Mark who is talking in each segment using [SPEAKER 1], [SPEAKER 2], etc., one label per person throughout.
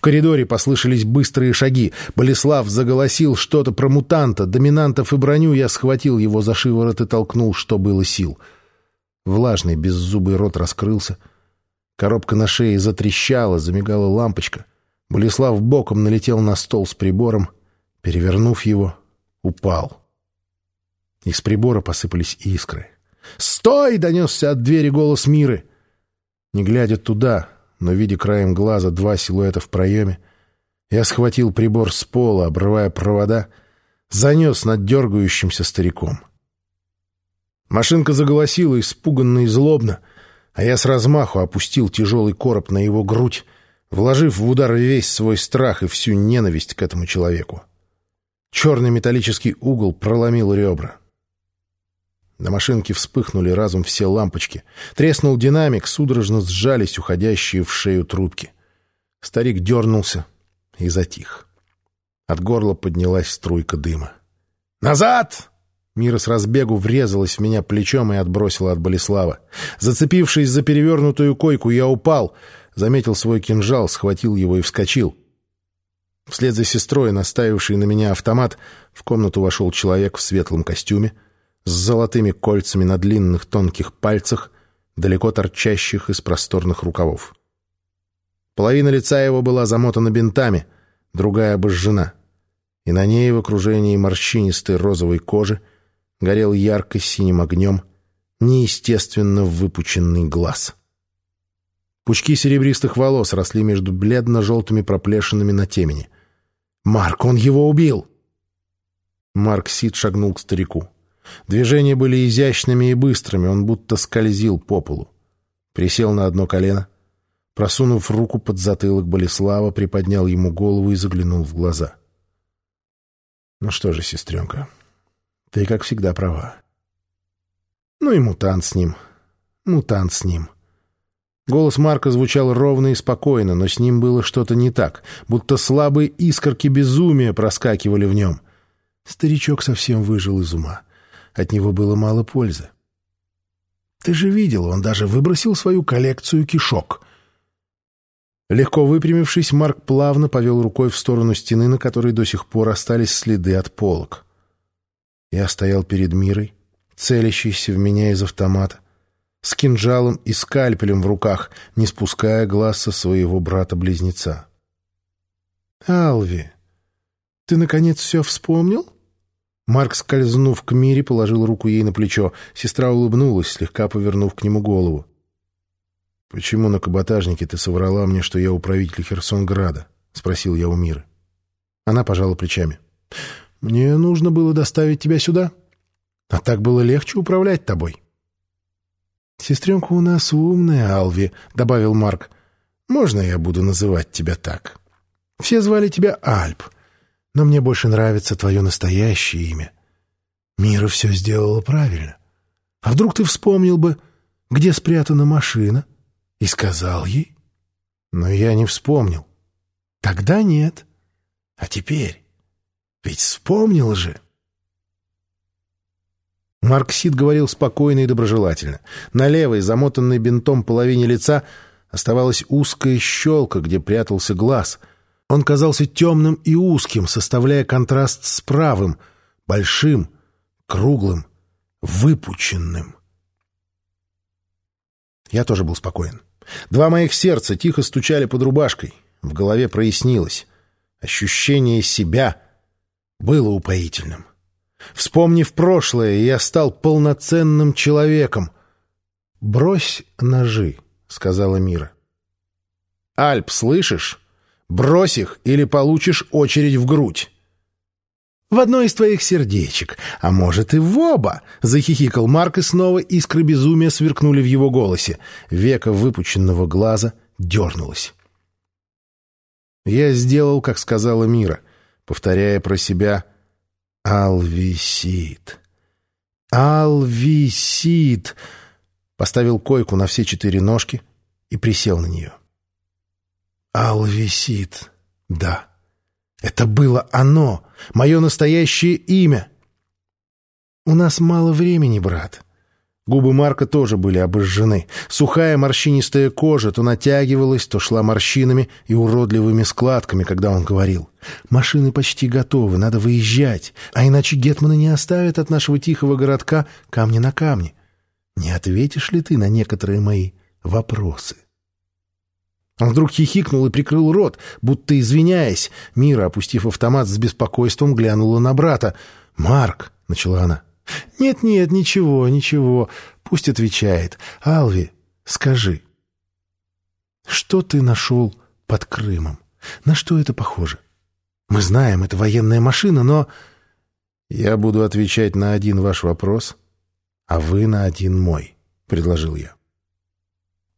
[SPEAKER 1] В коридоре послышались быстрые шаги. Болеслав заголосил что-то про мутанта, доминантов и броню. Я схватил его за шиворот и толкнул, что было сил. Влажный беззубый рот раскрылся. Коробка на шее затрещала, замигала лампочка. Болеслав боком налетел на стол с прибором, перевернув его, упал. Из прибора посыпались искры. «Стой!» — донесся от двери голос Миры. Не глядя туда, но видя краем глаза два силуэта в проеме, я схватил прибор с пола, обрывая провода, занес над дергающимся стариком. Машинка заголосила испуганно и злобно, а я с размаху опустил тяжелый короб на его грудь, вложив в удар весь свой страх и всю ненависть к этому человеку. Черный металлический угол проломил ребра. На машинке вспыхнули разом все лампочки. Треснул динамик, судорожно сжались уходящие в шею трубки. Старик дернулся и затих. От горла поднялась струйка дыма. «Назад!» Мира с разбегу врезалась в меня плечом и отбросила от Болеслава. Зацепившись за перевернутую койку, я упал, заметил свой кинжал, схватил его и вскочил. Вслед за сестрой, наставившей на меня автомат, в комнату вошел человек в светлом костюме, с золотыми кольцами на длинных тонких пальцах, далеко торчащих из просторных рукавов. Половина лица его была замотана бинтами, другая обожжена, и на ней в окружении морщинистой розовой кожи горел ярко-синим огнем неестественно выпученный глаз. Пучки серебристых волос росли между бледно-желтыми проплешинами на темени. «Марк, он его убил!» Марк Сид шагнул к старику. Движения были изящными и быстрыми, он будто скользил по полу. Присел на одно колено, просунув руку под затылок Болеслава, приподнял ему голову и заглянул в глаза. «Ну что же, сестренка, ты, как всегда, права. Ну и мутант с ним, мутант с ним». Голос Марка звучал ровно и спокойно, но с ним было что-то не так, будто слабые искорки безумия проскакивали в нем. Старичок совсем выжил из ума. От него было мало пользы. Ты же видел, он даже выбросил свою коллекцию кишок. Легко выпрямившись, Марк плавно повел рукой в сторону стены, на которой до сих пор остались следы от полок. Я стоял перед Мирой, целящийся в меня из автомата, с кинжалом и скальпелем в руках, не спуская глаз со своего брата-близнеца. «Алви, ты, наконец, все вспомнил?» Марк, скользнув к Мире, положил руку ей на плечо. Сестра улыбнулась, слегка повернув к нему голову. «Почему на каботажнике ты соврала мне, что я управитель Херсонграда?» — спросил я у Миры. Она пожала плечами. «Мне нужно было доставить тебя сюда, а так было легче управлять тобой». «Сестренка у нас умная, Алви», — добавил Марк. «Можно я буду называть тебя так? Все звали тебя Альп» но мне больше нравится твое настоящее имя. Мира все сделала правильно. А вдруг ты вспомнил бы, где спрятана машина, и сказал ей? Но я не вспомнил. Тогда нет. А теперь? Ведь вспомнил же. Марксид говорил спокойно и доброжелательно. На левой, замотанной бинтом половине лица, оставалась узкая щелка, где прятался глаз — он казался темным и узким, составляя контраст с правым, большим, круглым, выпученным. Я тоже был спокоен. Два моих сердца тихо стучали под рубашкой. В голове прояснилось. Ощущение себя было упоительным. Вспомнив прошлое, я стал полноценным человеком. «Брось ножи», — сказала Мира. «Альп, слышишь?» Брось их, или получишь очередь в грудь. «В одно из твоих сердечек, а может и в оба!» — захихикал Марк, и снова искры безумия сверкнули в его голосе. Века выпученного глаза дернулось. Я сделал, как сказала Мира, повторяя про себя «Алвисит! Алвисит!» Поставил койку на все четыре ножки и присел на нее. Ал. Да, это было оно, мое настоящее имя. У нас мало времени, брат. Губы Марка тоже были обожжены. Сухая морщинистая кожа то натягивалась, то шла морщинами и уродливыми складками, когда он говорил. «Машины почти готовы, надо выезжать, а иначе гетманы не оставят от нашего тихого городка камни на камне. Не ответишь ли ты на некоторые мои вопросы?» Он вдруг хихикнул и прикрыл рот, будто извиняясь. Мира, опустив автомат с беспокойством, глянула на брата. «Марк!» — начала она. «Нет-нет, ничего, ничего. Пусть отвечает. Алви, скажи, что ты нашел под Крымом? На что это похоже? Мы знаем, это военная машина, но...» «Я буду отвечать на один ваш вопрос, а вы на один мой», — предложил я.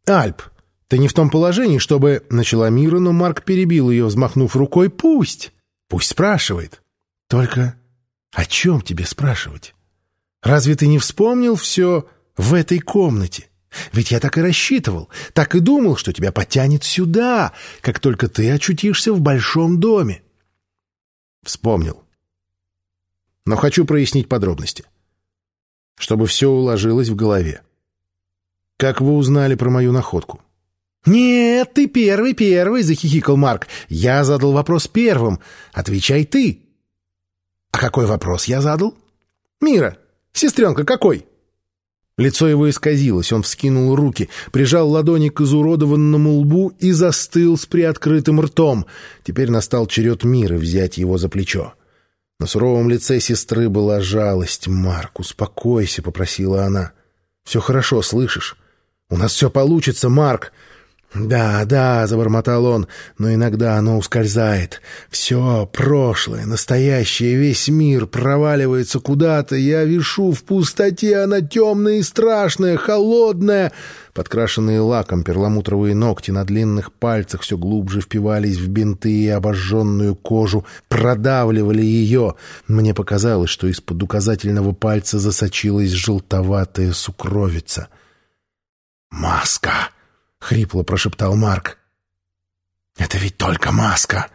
[SPEAKER 1] «Альп, ты не в том положении, чтобы...» — начала Мира, но Марк перебил ее, взмахнув рукой. «Пусть! Пусть спрашивает. Только о чем тебе спрашивать?» Разве ты не вспомнил все в этой комнате? Ведь я так и рассчитывал, так и думал, что тебя потянет сюда, как только ты очутишься в большом доме. Вспомнил. Но хочу прояснить подробности, чтобы все уложилось в голове. Как вы узнали про мою находку? «Нет, ты первый, первый!» — захихикал Марк. «Я задал вопрос первым. Отвечай ты!» «А какой вопрос я задал?» «Мира, «Сестренка, какой?» Лицо его исказилось, он вскинул руки, прижал ладони к изуродованному лбу и застыл с приоткрытым ртом. Теперь настал черед мира взять его за плечо. На суровом лице сестры была жалость. «Марк, успокойся», — попросила она. «Все хорошо, слышишь? У нас все получится, Марк. «Да, да», — забормотал он, — «но иногда оно ускользает. Все, прошлое, настоящее, весь мир проваливается куда-то. Я вишу в пустоте, она темная и страшная, холодная». Подкрашенные лаком перламутровые ногти на длинных пальцах все глубже впивались в бинты и обожженную кожу, продавливали ее. Мне показалось, что из-под указательного пальца засочилась желтоватая сукровица. «Маска!» — хрипло прошептал Марк. «Это ведь только маска.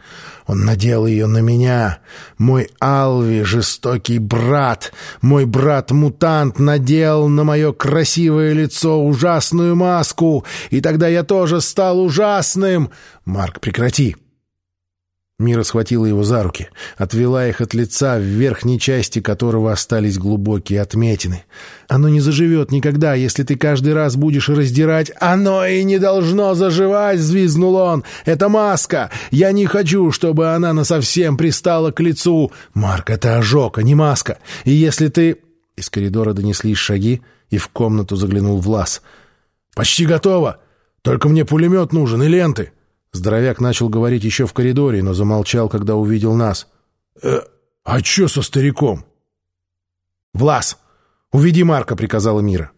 [SPEAKER 1] Он надел ее на меня. Мой Алви, жестокий брат, мой брат-мутант надел на мое красивое лицо ужасную маску, и тогда я тоже стал ужасным. Марк, прекрати!» Мира схватила его за руки, отвела их от лица, в верхней части которого остались глубокие отметины. «Оно не заживет никогда, если ты каждый раз будешь раздирать...» «Оно и не должно заживать!» — взвизгнул он. «Это маска! Я не хочу, чтобы она насовсем пристала к лицу! Марк, это ожог, а не маска! И если ты...» Из коридора донеслись шаги, и в комнату заглянул Влас. «Почти готово! Только мне пулемет нужен и ленты!» Здоровяк начал говорить еще в коридоре, но замолчал, когда увидел нас. «Э, а че со стариком?» «Влас, уведи Марка», — приказала Мира.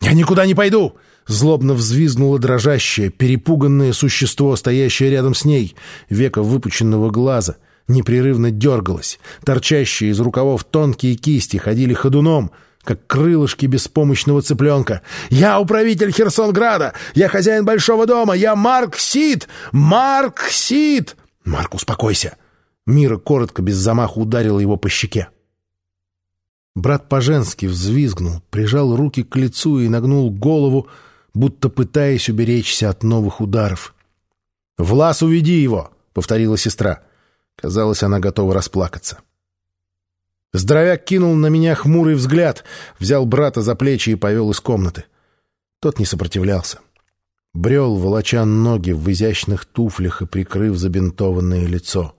[SPEAKER 1] «Я никуда не пойду!» Злобно взвизгнуло дрожащее, перепуганное существо, стоящее рядом с ней. Века выпученного глаза непрерывно дергалось. Торчащие из рукавов тонкие кисти ходили ходуном — как крылышки беспомощного цыпленка. «Я управитель Херсонграда! Я хозяин большого дома! Я Марк Сид! Марк Сид!» «Марк, успокойся!» Мира коротко, без замаха ударила его по щеке. Брат по-женски взвизгнул, прижал руки к лицу и нагнул голову, будто пытаясь уберечься от новых ударов. «Влас, уведи его!» — повторила сестра. Казалось, она готова расплакаться. Здоровяк кинул на меня хмурый взгляд, взял брата за плечи и повел из комнаты. Тот не сопротивлялся. Брел, волоча ноги в изящных туфлях и прикрыв забинтованное лицо.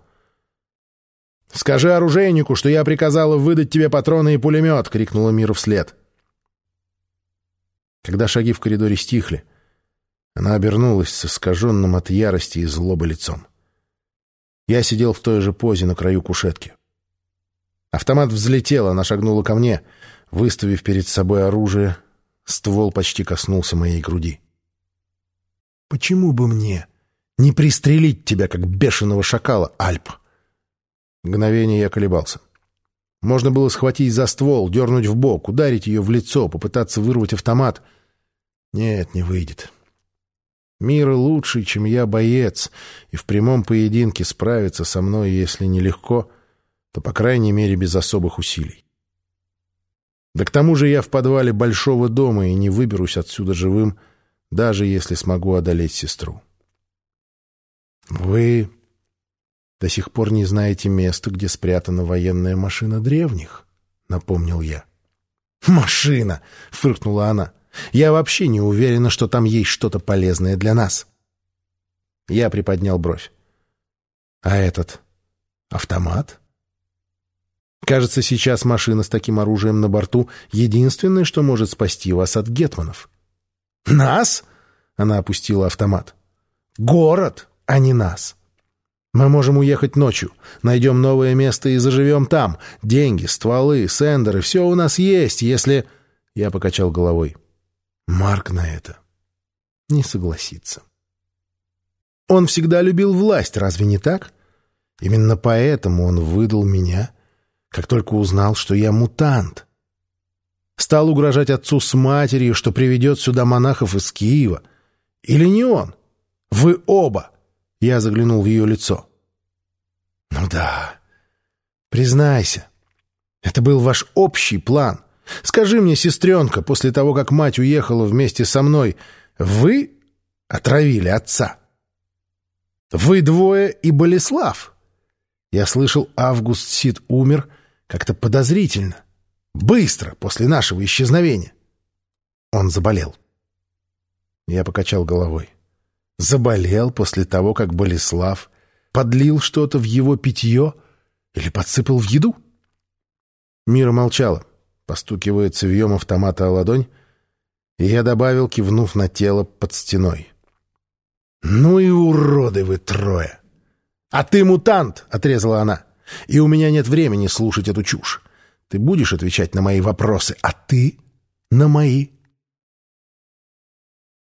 [SPEAKER 1] «Скажи оружейнику, что я приказала выдать тебе патроны и пулемет!» — крикнула Мира вслед. Когда шаги в коридоре стихли, она обернулась с искаженным от ярости и злобы лицом. Я сидел в той же позе на краю кушетки. Автомат взлетел, она шагнула ко мне, выставив перед собой оружие. Ствол почти коснулся моей груди. «Почему бы мне не пристрелить тебя, как бешеного шакала, Альп?» Мгновение я колебался. Можно было схватить за ствол, дернуть в бок, ударить ее в лицо, попытаться вырвать автомат. Нет, не выйдет. Мира лучший, чем я боец, и в прямом поединке справится со мной, если нелегко — то, по крайней мере, без особых усилий. Да к тому же я в подвале большого дома и не выберусь отсюда живым, даже если смогу одолеть сестру. Вы до сих пор не знаете места, где спрятана военная машина древних, — напомнил я. «Машина!» — фыркнула она. «Я вообще не уверена, что там есть что-то полезное для нас». Я приподнял бровь. «А этот автомат?» Кажется, сейчас машина с таким оружием на борту — единственное, что может спасти вас от гетманов. «Нас?» — она опустила автомат. «Город, а не нас. Мы можем уехать ночью, найдем новое место и заживем там. Деньги, стволы, сендеры — все у нас есть, если...» Я покачал головой. Марк на это не согласится. Он всегда любил власть, разве не так? Именно поэтому он выдал меня как только узнал, что я мутант. Стал угрожать отцу с матерью, что приведет сюда монахов из Киева. Или не он? Вы оба. Я заглянул в ее лицо. Ну да, признайся, это был ваш общий план. Скажи мне, сестренка, после того, как мать уехала вместе со мной, вы отравили отца? Вы двое и Болеслав. Я слышал, Август Сид умер — как-то подозрительно. Быстро, после нашего исчезновения. Он заболел. Я покачал головой. Заболел после того, как Болеслав подлил что-то в его питье или подсыпал в еду? Мира молчала, постукивая цевьем автомата о ладонь, и я добавил, кивнув на тело под стеной. «Ну и уроды вы трое!» «А ты мутант!» — отрезала она. И у меня нет времени слушать эту чушь. Ты будешь отвечать на мои вопросы, а ты — на мои.